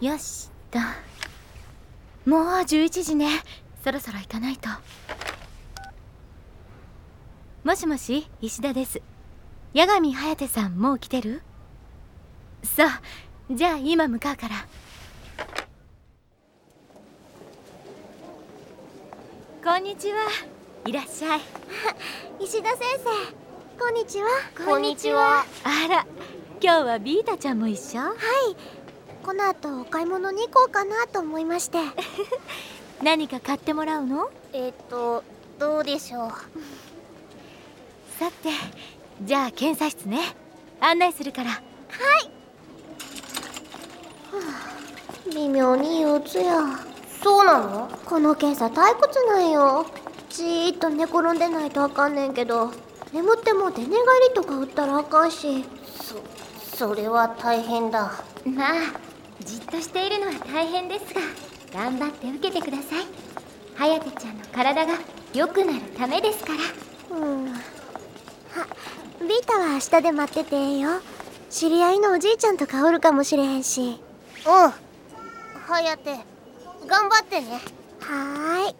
よしと。もう11時ね。そろそろ行かないと。もしもし石田です。八神颯さんもう来てる？そう。じゃあ今向かうから。こんにちは。いらっしゃい。石田先生。こんにちは。こんにちは。あら今日はビータちゃんも一緒？はいこの後お買い物に行こうかなと思いまして。何か買ってもらうの？えっとどうでしょう。さてじゃあ検査室ね。案内するから。微妙に憂鬱や。そうなの？この検査退屈なんよ。じーっと寝転んでないとあかんねんけど。眠っても出寝返りとか打ったらあかんし。そそれは大変だ。まあじっとしているのは大変ですが頑張って受けてください。颯ちゃんの体が良くなるためですから。うん。あビータは明日で待っててええよ。知り合いのおじいちゃんとかおるかもしれへんし。う。ん颯頑張ってね。はーい